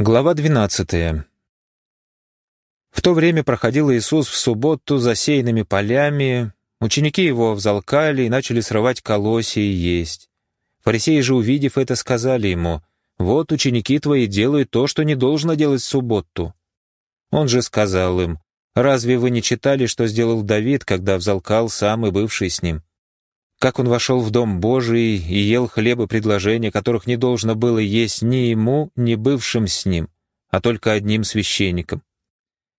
Глава 12. В то время проходил Иисус в субботу засеянными полями, ученики его взалкали и начали срывать колосья и есть. Фарисеи же, увидев это, сказали ему, «Вот ученики твои делают то, что не должно делать в субботу». Он же сказал им, «Разве вы не читали, что сделал Давид, когда взалкал сам и бывший с ним? Как он вошел в Дом Божий и ел хлебы предложения, которых не должно было есть ни ему, ни бывшим с ним, а только одним священником.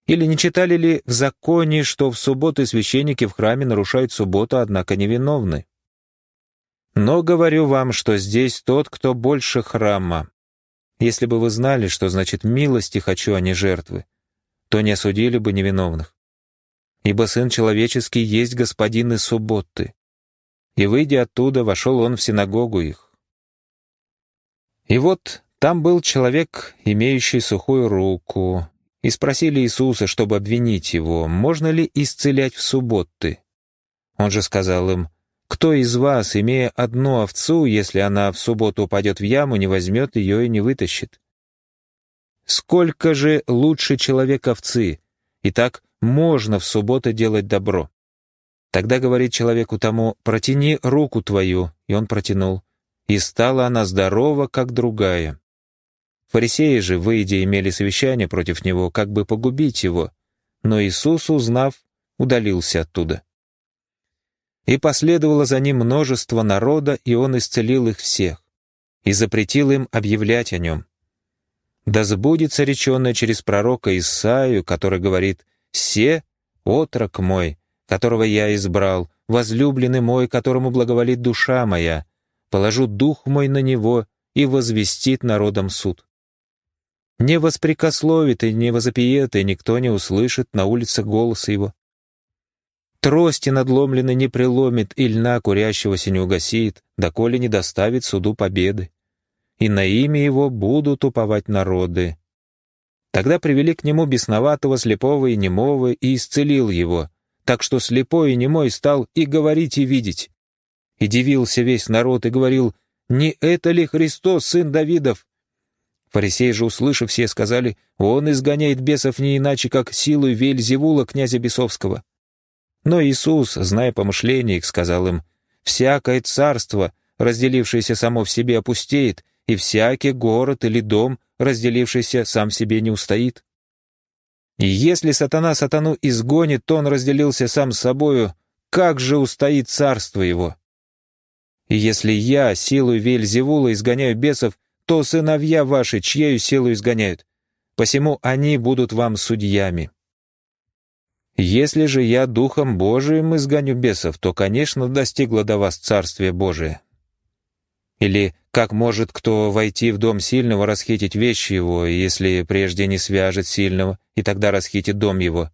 Или не читали ли в законе, что в субботы священники в храме нарушают субботу, однако невиновны? Но говорю вам, что здесь тот, кто больше храма. Если бы вы знали, что значит «милости хочу, а не жертвы», то не осудили бы невиновных. Ибо Сын Человеческий есть Господин и субботы и, выйдя оттуда, вошел он в синагогу их. И вот там был человек, имеющий сухую руку, и спросили Иисуса, чтобы обвинить его, можно ли исцелять в субботы. Он же сказал им, «Кто из вас, имея одну овцу, если она в субботу упадет в яму, не возьмет ее и не вытащит?» Сколько же лучше человек овцы, и так можно в субботу делать добро. Тогда говорит человеку тому, «Протяни руку твою», и он протянул. И стала она здорова, как другая. Фарисеи же, выйдя, имели совещание против него, как бы погубить его. Но Иисус, узнав, удалился оттуда. И последовало за ним множество народа, и он исцелил их всех, и запретил им объявлять о нем. Да сбудется реченное через пророка Исаию, который говорит «Се, отрок мой, которого я избрал, возлюбленный мой, которому благоволит душа моя, положу дух мой на него и возвестит народом суд. Не воспрекословит и не возопиет, и никто не услышит на улице голоса его. Трости надломленной не преломит, и льна курящегося не угасит, доколе не доставит суду победы. И на имя его будут уповать народы. Тогда привели к нему бесноватого, слепого и немого, и исцелил его, так что слепой и немой стал и говорить, и видеть. И дивился весь народ и говорил, «Не это ли Христос, сын Давидов?» Фарисеи же, услышав все, сказали, «Он изгоняет бесов не иначе, как силой Вельзевула, князя Бесовского». Но Иисус, зная помышления их, сказал им, «Всякое царство, разделившееся само в себе, опустеет, и всякий город или дом, разделившийся сам себе, не устоит. И если сатана сатану изгонит, то он разделился сам с собою, как же устоит царство его? И если я силой Вельзевула изгоняю бесов, то сыновья ваши чьею силу изгоняют? Посему они будут вам судьями. Если же я Духом Божиим изгоню бесов, то, конечно, достигло до вас Царствие Божие. Или как может кто войти в дом сильного, расхитить вещи его, если прежде не свяжет сильного, и тогда расхитит дом его?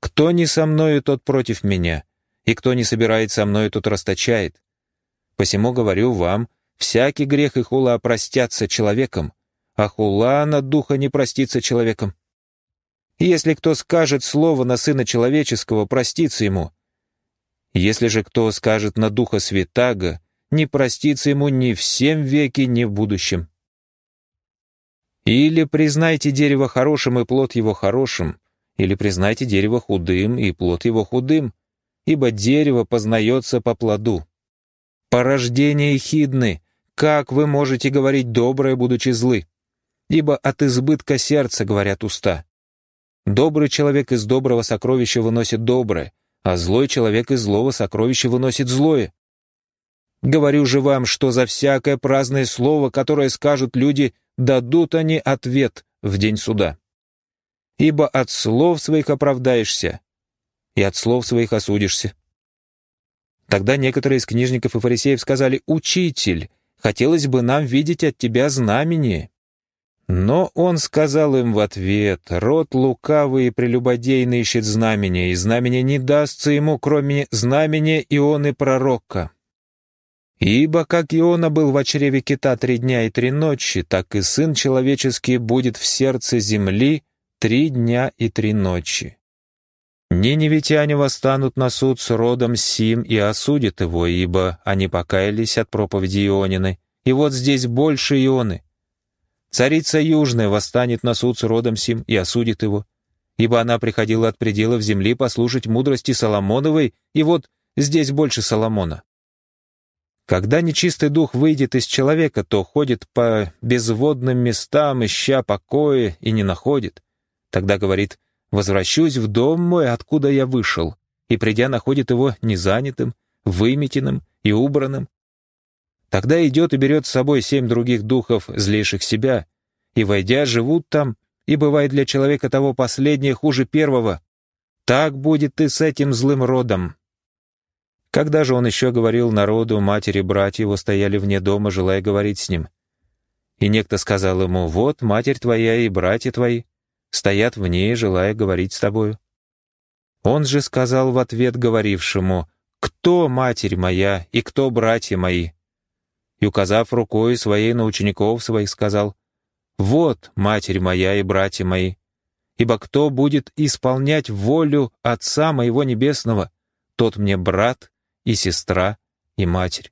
Кто не со мною, тот против меня, и кто не собирает со мною, тот расточает. Посему говорю вам, всякий грех и хула простятся человеком, а хула на духа не простится человеком. Если кто скажет слово на Сына Человеческого, простится ему. Если же кто скажет на Духа Святаго, не простится ему ни в всем веке, ни в будущем. Или признайте дерево хорошим и плод его хорошим, или признайте дерево худым и плод его худым, ибо дерево познается по плоду. Порождение хидны, как вы можете говорить доброе, будучи злы? Ибо от избытка сердца говорят уста. Добрый человек из доброго сокровища выносит доброе, а злой человек из злого сокровища выносит злое. Говорю же вам, что за всякое праздное слово, которое скажут люди, дадут они ответ в день суда. Ибо от слов своих оправдаешься, и от слов своих осудишься. Тогда некоторые из книжников и фарисеев сказали, «Учитель, хотелось бы нам видеть от тебя знамение». Но он сказал им в ответ, «Род лукавый и прелюбодейный ищет знамения, и знамение не дастся ему, кроме знамения Ионы пророка». Ибо как Иона был в чреве кита три дня и три ночи, так и Сын Человеческий будет в сердце земли три дня и три ночи. Ниневитяне восстанут на суд с родом Сим и осудят его, ибо они покаялись от проповеди Ионины. И вот здесь больше Ионы. Царица Южная восстанет на суд с родом сим и осудит его, ибо она приходила от пределов земли послушать мудрости Соломоновой, и вот здесь больше Соломона. Когда нечистый дух выйдет из человека, то ходит по безводным местам, ища покоя, и не находит. Тогда говорит, «Возвращусь в дом мой, откуда я вышел», и, придя, находит его незанятым, выметенным и убранным. Тогда идет и берет с собой семь других духов, злейших себя, и, войдя, живут там, и бывает для человека того последнее хуже первого. Так будет и с этим злым родом. Когда же он еще говорил народу, матери, братья его стояли вне дома, желая говорить с ним. И некто сказал ему, «Вот матерь твоя и братья твои стоят в ней, желая говорить с тобою». Он же сказал в ответ говорившему, «Кто матерь моя и кто братья мои?» И, указав рукой своей на учеников своих, сказал, «Вот матерь моя и братья мои, ибо кто будет исполнять волю Отца моего Небесного, тот мне брат и сестра, и матерь.